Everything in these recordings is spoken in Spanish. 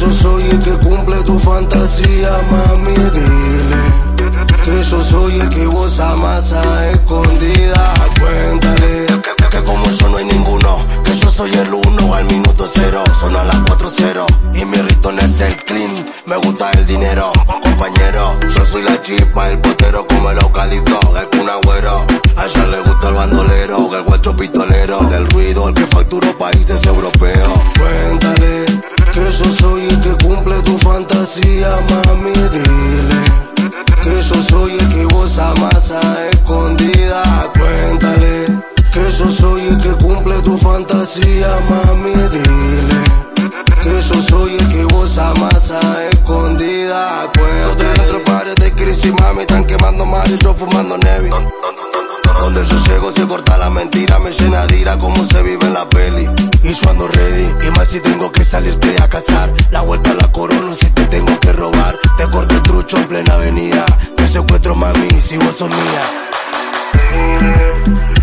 yo soy el que cumple tu fantasía, mami, dile. Que yo soy el que vos amas a escondida. Cuéntale que, como yo no hay ninguno. Que yo soy el uno al minuto cero. Son a las cuatro cero. Y mi ritmo es el clean. Me gusta el dinero, compañero. Yo soy la chispa, el potero como el eucalipto, el cunagüero. Mami, dile. Que yo soy el que vos amas a escondida. Cuéntale que yo soy el que cumple tu fantasía, mami, dile. Que yo soy el que vos amas a escondida. Cuéntale dentro pares de crisis, mami, están quemando mal y yo fumando Nevi. Donde yo llego se corta la mentira, me llena de ira como se vive en la peli. Y yo ando salirte a cazar. La vuelta a la corona si te tengo que robar. Te corto el trucho en plena avenida. Te secuestro mami si vos sos mía.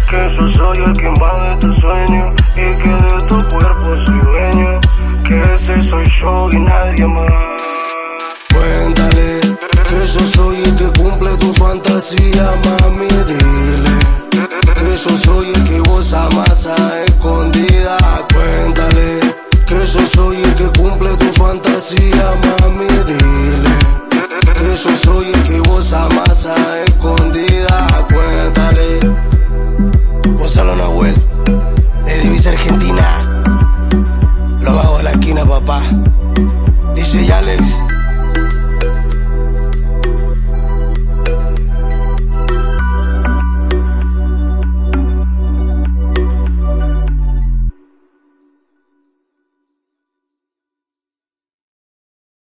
Que yo soy el que invade tu sueño y que de tu cuerpo soy dueño. Que ese soy yo y nadie más. Cuéntale que yo soy el que cumple tu fantasía, mami. Dile que yo soy el papá. Dice ya le